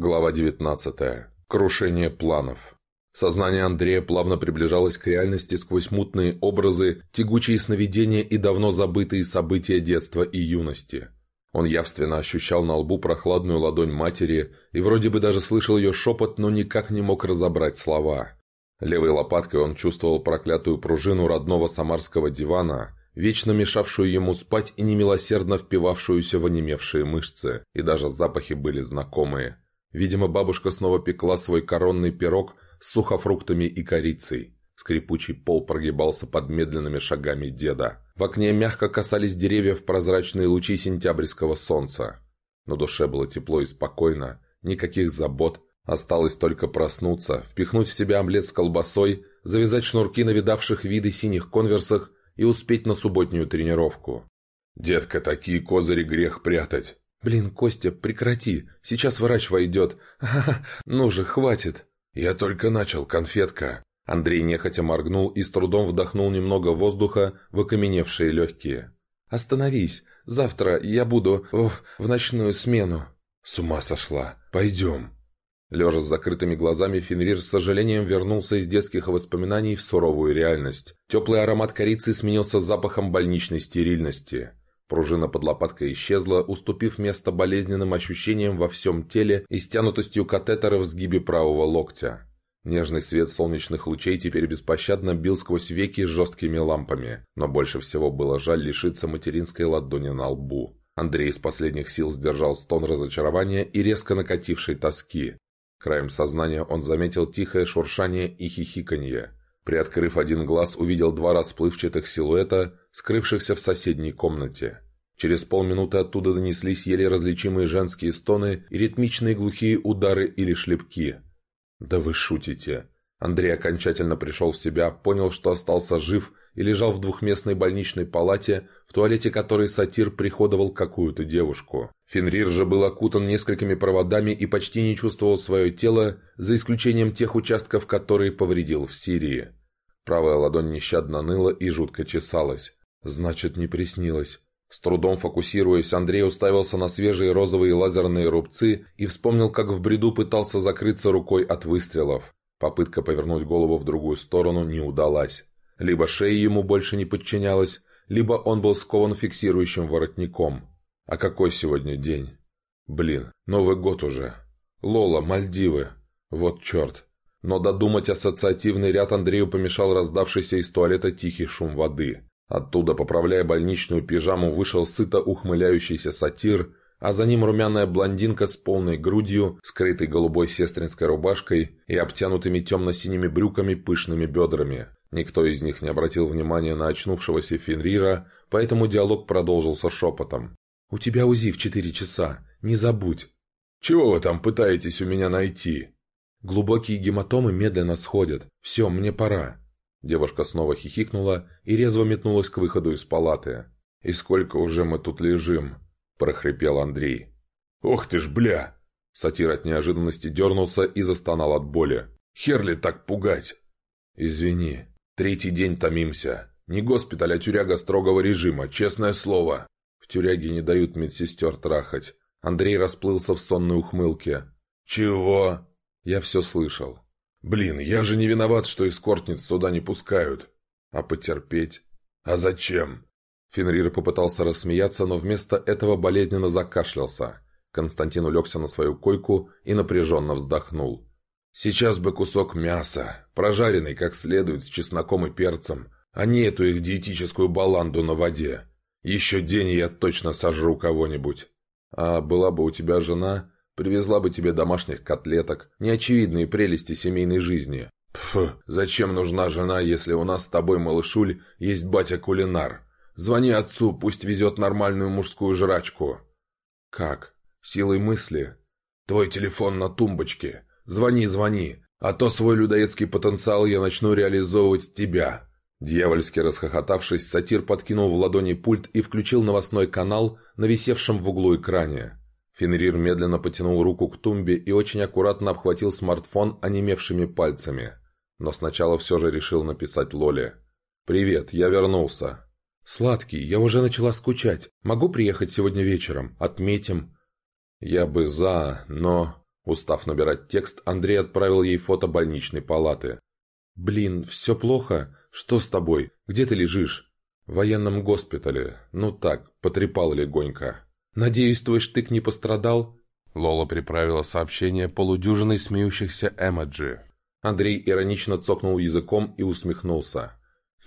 Глава 19. Крушение планов. Сознание Андрея плавно приближалось к реальности сквозь мутные образы, тягучие сновидения и давно забытые события детства и юности. Он явственно ощущал на лбу прохладную ладонь матери и вроде бы даже слышал ее шепот, но никак не мог разобрать слова. Левой лопаткой он чувствовал проклятую пружину родного самарского дивана, вечно мешавшую ему спать и немилосердно впивавшуюся в онемевшие мышцы, и даже запахи были знакомые – Видимо, бабушка снова пекла свой коронный пирог с сухофруктами и корицей. Скрипучий пол прогибался под медленными шагами деда. В окне мягко касались деревьев прозрачные лучи сентябрьского солнца. На душе было тепло и спокойно, никаких забот. Осталось только проснуться, впихнуть в себя омлет с колбасой, завязать шнурки на видавших виды синих конверсах и успеть на субботнюю тренировку. «Детка, такие козыри грех прятать!» «Блин, Костя, прекрати, сейчас врач войдет. Ха-ха, ну же, хватит». «Я только начал, конфетка». Андрей нехотя моргнул и с трудом вдохнул немного воздуха в окаменевшие легкие. «Остановись, завтра я буду в, в ночную смену». «С ума сошла. Пойдем». Лежа с закрытыми глазами, Фенрир с сожалением вернулся из детских воспоминаний в суровую реальность. Теплый аромат корицы сменился запахом больничной стерильности. Пружина под лопаткой исчезла, уступив место болезненным ощущениям во всем теле и стянутостью катетера в сгибе правого локтя. Нежный свет солнечных лучей теперь беспощадно бил сквозь веки жесткими лампами, но больше всего было жаль лишиться материнской ладони на лбу. Андрей из последних сил сдержал стон разочарования и резко накатившей тоски. Краем сознания он заметил тихое шуршание и хихиканье. Приоткрыв один глаз, увидел два расплывчатых силуэта, скрывшихся в соседней комнате. Через полминуты оттуда донеслись еле различимые женские стоны и ритмичные глухие удары или шлепки. «Да вы шутите!» Андрей окончательно пришел в себя, понял, что остался жив и лежал в двухместной больничной палате, в туалете которой сатир приходовал какую-то девушку. Фенрир же был окутан несколькими проводами и почти не чувствовал свое тело, за исключением тех участков, которые повредил в Сирии. Правая ладонь нещадно ныла и жутко чесалась. Значит, не приснилось. С трудом фокусируясь, Андрей уставился на свежие розовые лазерные рубцы и вспомнил, как в бреду пытался закрыться рукой от выстрелов. Попытка повернуть голову в другую сторону не удалась. Либо шея ему больше не подчинялась, либо он был скован фиксирующим воротником. А какой сегодня день? Блин, Новый год уже. Лола, Мальдивы. Вот черт. Но додумать ассоциативный ряд Андрею помешал раздавшийся из туалета тихий шум воды. Оттуда, поправляя больничную пижаму, вышел сыто ухмыляющийся сатир, а за ним румяная блондинка с полной грудью, скрытой голубой сестринской рубашкой и обтянутыми темно-синими брюками пышными бедрами. Никто из них не обратил внимания на очнувшегося Фенрира, поэтому диалог продолжился шепотом. «У тебя УЗИ в четыре часа. Не забудь». «Чего вы там пытаетесь у меня найти?» Глубокие гематомы медленно сходят. Все, мне пора». Девушка снова хихикнула и резво метнулась к выходу из палаты. «И сколько уже мы тут лежим?» – прохрипел Андрей. «Ох ты ж, бля!» Сатир от неожиданности дернулся и застонал от боли. «Хер ли так пугать?» «Извини. Третий день томимся. Не госпиталь, а тюряга строгого режима, честное слово». В тюряге не дают медсестер трахать. Андрей расплылся в сонной ухмылке. «Чего?» Я все слышал. «Блин, я же не виноват, что эскортниц сюда не пускают. А потерпеть? А зачем?» Фенрир попытался рассмеяться, но вместо этого болезненно закашлялся. Константин улегся на свою койку и напряженно вздохнул. «Сейчас бы кусок мяса, прожаренный как следует с чесноком и перцем, а не эту их диетическую баланду на воде. Еще день, и я точно сожру кого-нибудь. А была бы у тебя жена, Привезла бы тебе домашних котлеток, неочевидные прелести семейной жизни. Пф, зачем нужна жена, если у нас с тобой, малышуль, есть батя-кулинар? Звони отцу, пусть везет нормальную мужскую жрачку. Как? Силой мысли? Твой телефон на тумбочке. Звони, звони, а то свой людоедский потенциал я начну реализовывать с тебя. Дьявольски расхохотавшись, сатир подкинул в ладони пульт и включил новостной канал на висевшем в углу экране. Фенрир медленно потянул руку к тумбе и очень аккуратно обхватил смартфон онемевшими пальцами. Но сначала все же решил написать Лоле. «Привет, я вернулся». «Сладкий, я уже начала скучать. Могу приехать сегодня вечером? Отметим». «Я бы за, но...» Устав набирать текст, Андрей отправил ей фото больничной палаты. «Блин, все плохо? Что с тобой? Где ты лежишь?» «В военном госпитале. Ну так, потрепал легонько». «Надеюсь, твой штык не пострадал?» Лола приправила сообщение полудюжиной смеющихся эмоджи. Андрей иронично цокнул языком и усмехнулся.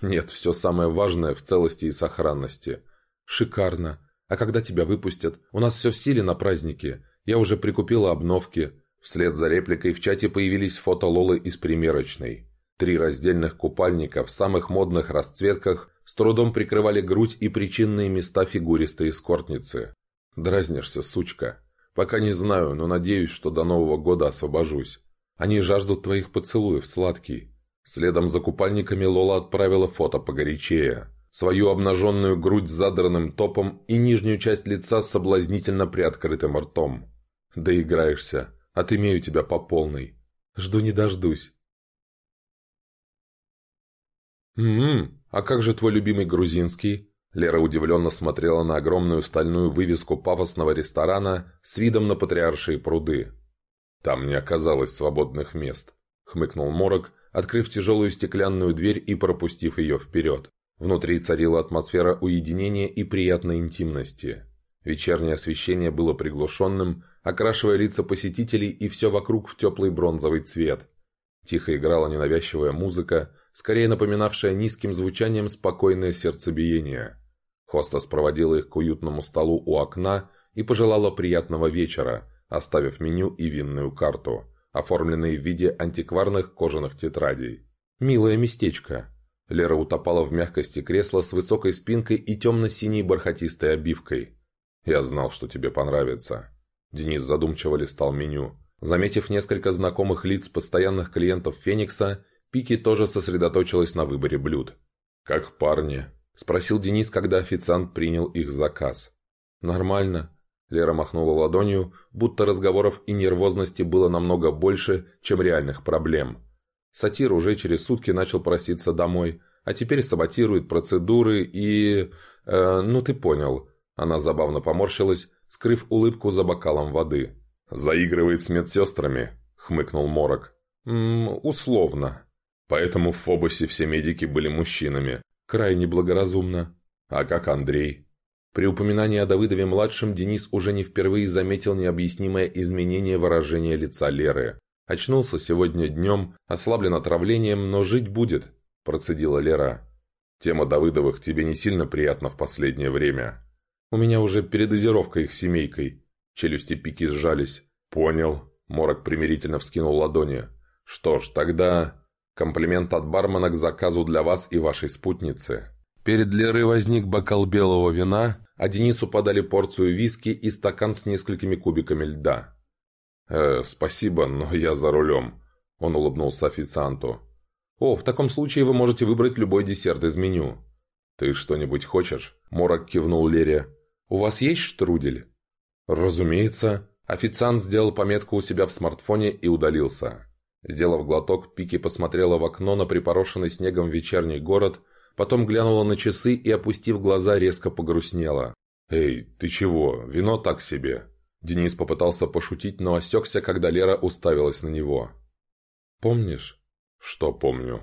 «Нет, все самое важное в целости и сохранности. Шикарно. А когда тебя выпустят? У нас все в силе на празднике. Я уже прикупила обновки». Вслед за репликой в чате появились фото Лолы из примерочной. Три раздельных купальника в самых модных расцветках с трудом прикрывали грудь и причинные места фигуристой эскортницы. «Дразнишься, сучка. Пока не знаю, но надеюсь, что до Нового года освобожусь. Они жаждут твоих поцелуев, сладкий». Следом за купальниками Лола отправила фото погорячее. Свою обнаженную грудь с задранным топом и нижнюю часть лица с соблазнительно приоткрытым ртом. «Доиграешься. Отымею тебя по полной. Жду не дождусь». «М-м, а как же твой любимый грузинский?» Лера удивленно смотрела на огромную стальную вывеску пафосного ресторана с видом на патриаршие пруды. «Там не оказалось свободных мест», — хмыкнул Морок, открыв тяжелую стеклянную дверь и пропустив ее вперед. Внутри царила атмосфера уединения и приятной интимности. Вечернее освещение было приглушенным, окрашивая лица посетителей и все вокруг в теплый бронзовый цвет. Тихо играла ненавязчивая музыка, скорее напоминавшая низким звучанием спокойное сердцебиение. Хостас проводила их к уютному столу у окна и пожелала приятного вечера, оставив меню и винную карту, оформленные в виде антикварных кожаных тетрадей. «Милое местечко». Лера утопала в мягкости кресла с высокой спинкой и темно-синей бархатистой обивкой. «Я знал, что тебе понравится». Денис задумчиво листал меню. Заметив несколько знакомых лиц постоянных клиентов «Феникса», Пики тоже сосредоточилась на выборе блюд. «Как парни?» – спросил Денис, когда официант принял их заказ. «Нормально», Лера махнула ладонью, будто разговоров и нервозности было намного больше, чем реальных проблем. Сатир уже через сутки начал проситься домой, а теперь саботирует процедуры и... Э, ну ты понял. Она забавно поморщилась, скрыв улыбку за бокалом воды. «Заигрывает с медсестрами», — хмыкнул Морок. «Ммм, условно. Поэтому в Фобосе все медики были мужчинами. Крайне благоразумно. А как Андрей?» При упоминании о Давыдове-младшем Денис уже не впервые заметил необъяснимое изменение выражения лица Леры. «Очнулся сегодня днем, ослаблен отравлением, но жить будет», – процедила Лера. «Тема Давыдовых тебе не сильно приятна в последнее время. У меня уже передозировка их семейкой». Челюсти Пики сжались. «Понял». Морок примирительно вскинул ладони. «Что ж, тогда комплимент от бармена к заказу для вас и вашей спутницы». Перед Лерой возник бокал белого вина, а Денису подали порцию виски и стакан с несколькими кубиками льда. «Э, спасибо, но я за рулем», — он улыбнулся официанту. «О, в таком случае вы можете выбрать любой десерт из меню». «Ты что-нибудь хочешь?» — Морок кивнул Лере. «У вас есть штрудель?» «Разумеется». Официант сделал пометку у себя в смартфоне и удалился. Сделав глоток, Пики посмотрела в окно на припорошенный снегом вечерний город — потом глянула на часы и, опустив глаза, резко погрустнела. «Эй, ты чего? Вино так себе!» Денис попытался пошутить, но осекся, когда Лера уставилась на него. «Помнишь?» «Что помню?»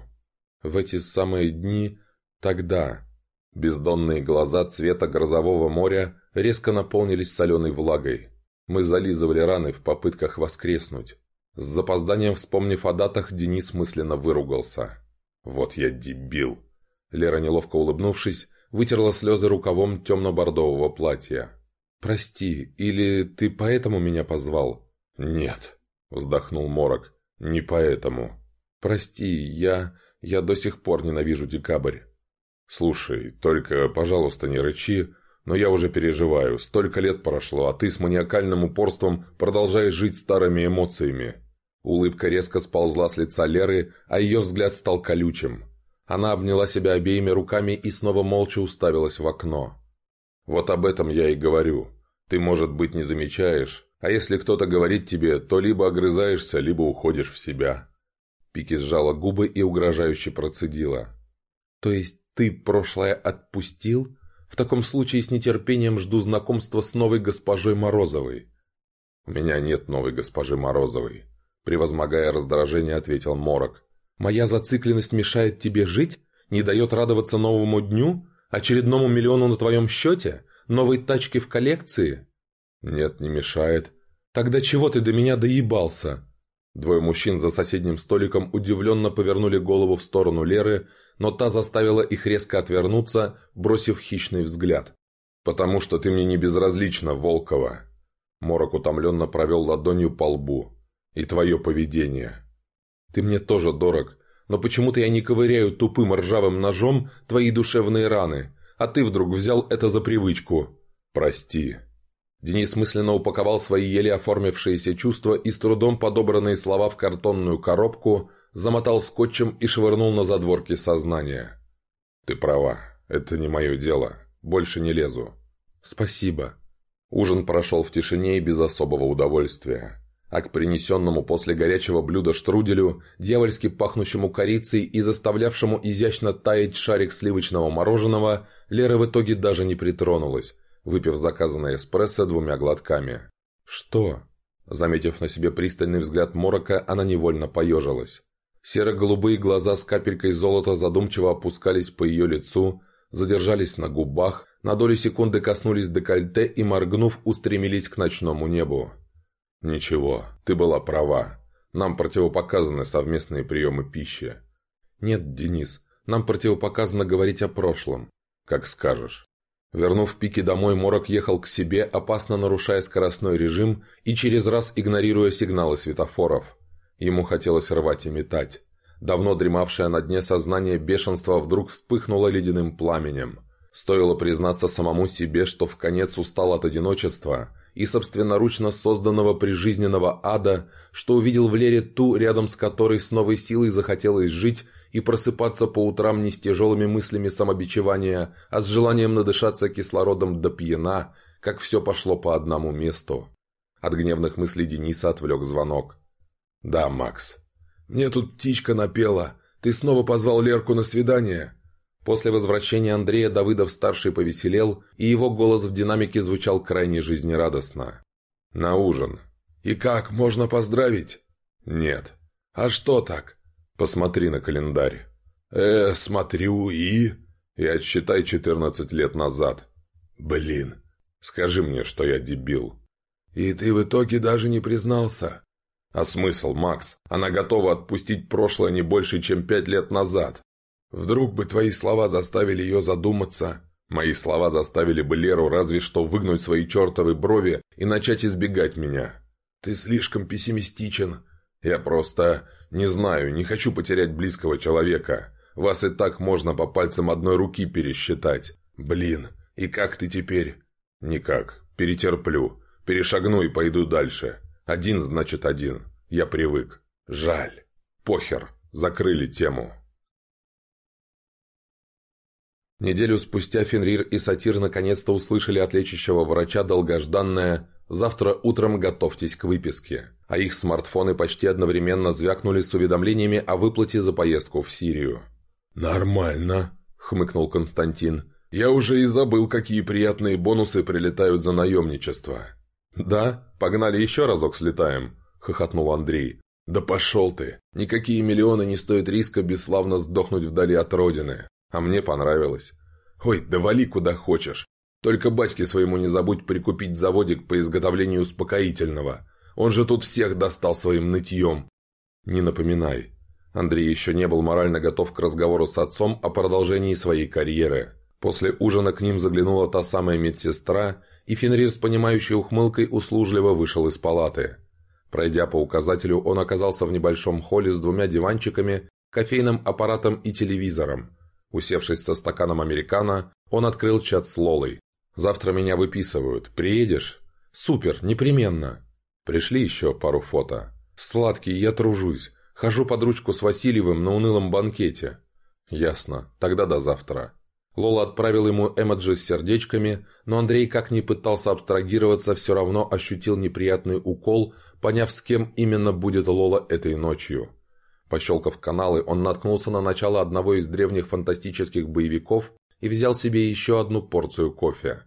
«В эти самые дни... тогда...» Бездонные глаза цвета грозового моря резко наполнились соленой влагой. Мы зализывали раны в попытках воскреснуть. С запозданием вспомнив о датах, Денис мысленно выругался. «Вот я дебил!» Лера, неловко улыбнувшись, вытерла слезы рукавом темно-бордового платья. «Прости, или ты поэтому меня позвал?» «Нет», — вздохнул Морок, — «не поэтому». «Прости, я... я до сих пор ненавижу декабрь». «Слушай, только, пожалуйста, не рычи, но я уже переживаю. Столько лет прошло, а ты с маниакальным упорством продолжаешь жить старыми эмоциями». Улыбка резко сползла с лица Леры, а ее взгляд стал колючим. Она обняла себя обеими руками и снова молча уставилась в окно. «Вот об этом я и говорю. Ты, может быть, не замечаешь, а если кто-то говорит тебе, то либо огрызаешься, либо уходишь в себя». Пики сжала губы и угрожающе процедила. «То есть ты прошлое отпустил? В таком случае с нетерпением жду знакомства с новой госпожой Морозовой». «У меня нет новой госпожи Морозовой», — превозмогая раздражение, ответил Морок. «Моя зацикленность мешает тебе жить? Не дает радоваться новому дню? Очередному миллиону на твоем счете? Новой тачке в коллекции?» «Нет, не мешает». «Тогда чего ты до меня доебался?» Двое мужчин за соседним столиком удивленно повернули голову в сторону Леры, но та заставила их резко отвернуться, бросив хищный взгляд. «Потому что ты мне не безразлична, Волкова!» Морок утомленно провел ладонью по лбу. «И твое поведение!» «Ты мне тоже дорог, но почему-то я не ковыряю тупым ржавым ножом твои душевные раны, а ты вдруг взял это за привычку. Прости!» Денис мысленно упаковал свои еле оформившиеся чувства и с трудом подобранные слова в картонную коробку, замотал скотчем и швырнул на задворки сознания. «Ты права, это не мое дело. Больше не лезу». «Спасибо». Ужин прошел в тишине и без особого удовольствия. А к принесенному после горячего блюда штруделю, дьявольски пахнущему корицей и заставлявшему изящно таять шарик сливочного мороженого, Лера в итоге даже не притронулась, выпив заказанное эспрессо двумя глотками. «Что?» Заметив на себе пристальный взгляд Морока, она невольно поежилась. Серо-голубые глаза с капелькой золота задумчиво опускались по ее лицу, задержались на губах, на долю секунды коснулись декольте и, моргнув, устремились к ночному небу. «Ничего, ты была права. Нам противопоказаны совместные приемы пищи». «Нет, Денис, нам противопоказано говорить о прошлом». «Как скажешь». Вернув пики домой, Морок ехал к себе, опасно нарушая скоростной режим и через раз игнорируя сигналы светофоров. Ему хотелось рвать и метать. Давно дремавшее на дне сознание бешенства вдруг вспыхнуло ледяным пламенем. Стоило признаться самому себе, что в конец устал от одиночества и собственноручно созданного прижизненного ада, что увидел в Лере ту, рядом с которой с новой силой захотелось жить и просыпаться по утрам не с тяжелыми мыслями самобичевания, а с желанием надышаться кислородом до пьяна, как все пошло по одному месту. От гневных мыслей Дениса отвлек звонок. «Да, Макс. Мне тут птичка напела. Ты снова позвал Лерку на свидание?» После возвращения Андрея Давыдов-старший повеселел, и его голос в динамике звучал крайне жизнерадостно. «На ужин». «И как, можно поздравить?» «Нет». «А что так?» Посмотри на календарь. Э, смотрю и... И отсчитай четырнадцать лет назад. Блин. Скажи мне, что я дебил. И ты в итоге даже не признался. А смысл, Макс? Она готова отпустить прошлое не больше, чем пять лет назад. Вдруг бы твои слова заставили ее задуматься. Мои слова заставили бы Леру разве что выгнуть свои чертовы брови и начать избегать меня. Ты слишком пессимистичен. Я просто... «Не знаю, не хочу потерять близкого человека. Вас и так можно по пальцам одной руки пересчитать. Блин, и как ты теперь?» «Никак. Перетерплю. Перешагну и пойду дальше. Один значит один. Я привык. Жаль. Похер. Закрыли тему». Неделю спустя Фенрир и Сатир наконец-то услышали от лечащего врача долгожданное «Завтра утром готовьтесь к выписке» а их смартфоны почти одновременно звякнули с уведомлениями о выплате за поездку в Сирию. «Нормально», — хмыкнул Константин. «Я уже и забыл, какие приятные бонусы прилетают за наемничество». «Да? Погнали еще разок слетаем», — хохотнул Андрей. «Да пошел ты! Никакие миллионы не стоят риска бесславно сдохнуть вдали от родины. А мне понравилось. Ой, да вали куда хочешь. Только батьке своему не забудь прикупить заводик по изготовлению успокоительного. Он же тут всех достал своим нытьем. Не напоминай. Андрей еще не был морально готов к разговору с отцом о продолжении своей карьеры. После ужина к ним заглянула та самая медсестра, и Фенрир с понимающей ухмылкой услужливо вышел из палаты. Пройдя по указателю, он оказался в небольшом холле с двумя диванчиками, кофейным аппаратом и телевизором. Усевшись со стаканом американо, он открыл чат с Лолой. «Завтра меня выписывают. Приедешь?» «Супер, непременно!» Пришли еще пару фото. «Сладкий, я тружусь. Хожу под ручку с Васильевым на унылом банкете». «Ясно. Тогда до завтра». Лола отправил ему эмоджи с сердечками, но Андрей как ни пытался абстрагироваться, все равно ощутил неприятный укол, поняв, с кем именно будет Лола этой ночью. Пощелкав каналы, он наткнулся на начало одного из древних фантастических боевиков и взял себе еще одну порцию кофе.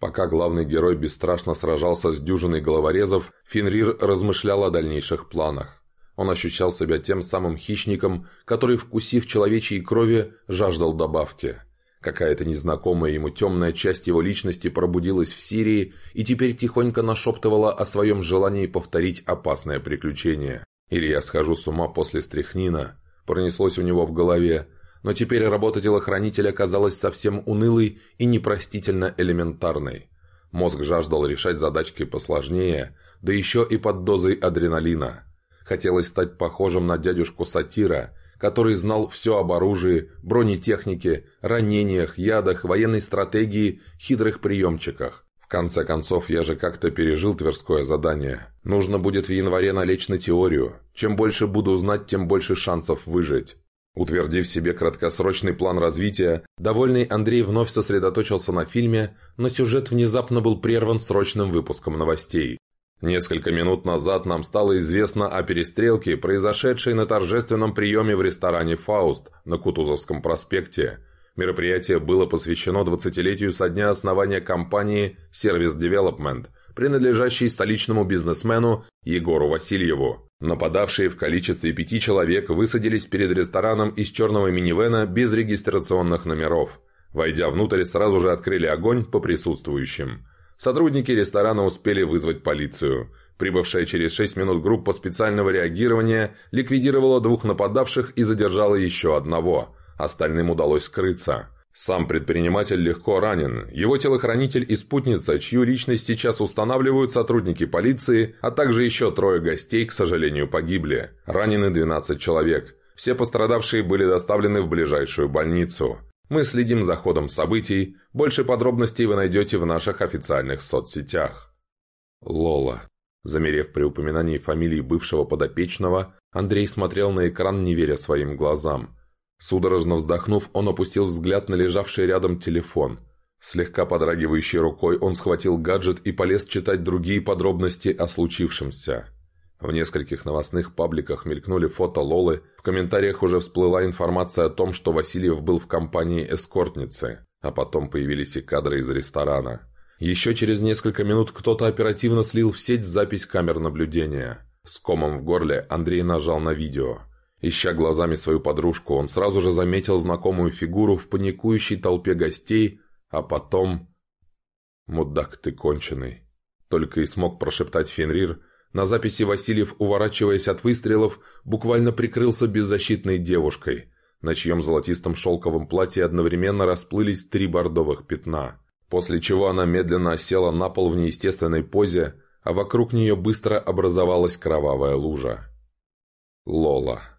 Пока главный герой бесстрашно сражался с дюжиной головорезов, Фенрир размышлял о дальнейших планах. Он ощущал себя тем самым хищником, который, вкусив человечьей крови, жаждал добавки. Какая-то незнакомая ему темная часть его личности пробудилась в Сирии и теперь тихонько нашептывала о своем желании повторить опасное приключение. «Или я схожу с ума после стряхнина», пронеслось у него в голове, но теперь работа телохранителя казалась совсем унылой и непростительно элементарной. Мозг жаждал решать задачки посложнее, да еще и под дозой адреналина. Хотелось стать похожим на дядюшку Сатира, который знал все об оружии, бронетехнике, ранениях, ядах, военной стратегии, хитрых приемчиках. В конце концов, я же как-то пережил Тверское задание. Нужно будет в январе налечь на теорию. Чем больше буду знать, тем больше шансов выжить. Утвердив себе краткосрочный план развития, довольный Андрей вновь сосредоточился на фильме, но сюжет внезапно был прерван срочным выпуском новостей. Несколько минут назад нам стало известно о перестрелке, произошедшей на торжественном приеме в ресторане «Фауст» на Кутузовском проспекте – Мероприятие было посвящено 20-летию со дня основания компании Service Development, принадлежащей столичному бизнесмену Егору Васильеву. Нападавшие в количестве пяти человек высадились перед рестораном из черного минивэна без регистрационных номеров. Войдя внутрь, сразу же открыли огонь по присутствующим. Сотрудники ресторана успели вызвать полицию. Прибывшая через 6 минут группа специального реагирования ликвидировала двух нападавших и задержала еще одного – Остальным удалось скрыться. Сам предприниматель легко ранен. Его телохранитель и спутница, чью личность сейчас устанавливают сотрудники полиции, а также еще трое гостей, к сожалению, погибли. Ранены 12 человек. Все пострадавшие были доставлены в ближайшую больницу. Мы следим за ходом событий. Больше подробностей вы найдете в наших официальных соцсетях. Лола. Замерев при упоминании фамилии бывшего подопечного, Андрей смотрел на экран, не веря своим глазам. Судорожно вздохнув, он опустил взгляд на лежавший рядом телефон. Слегка подрагивающей рукой он схватил гаджет и полез читать другие подробности о случившемся. В нескольких новостных пабликах мелькнули фото Лолы, в комментариях уже всплыла информация о том, что Васильев был в компании эскортницы, а потом появились и кадры из ресторана. Еще через несколько минут кто-то оперативно слил в сеть запись камер наблюдения. С комом в горле Андрей нажал на видео – Ища глазами свою подружку, он сразу же заметил знакомую фигуру в паникующей толпе гостей, а потом... «Мудак ты конченый!» Только и смог прошептать Фенрир. На записи Васильев, уворачиваясь от выстрелов, буквально прикрылся беззащитной девушкой, на чьем золотистом шелковом платье одновременно расплылись три бордовых пятна. После чего она медленно осела на пол в неестественной позе, а вокруг нее быстро образовалась кровавая лужа. Лола.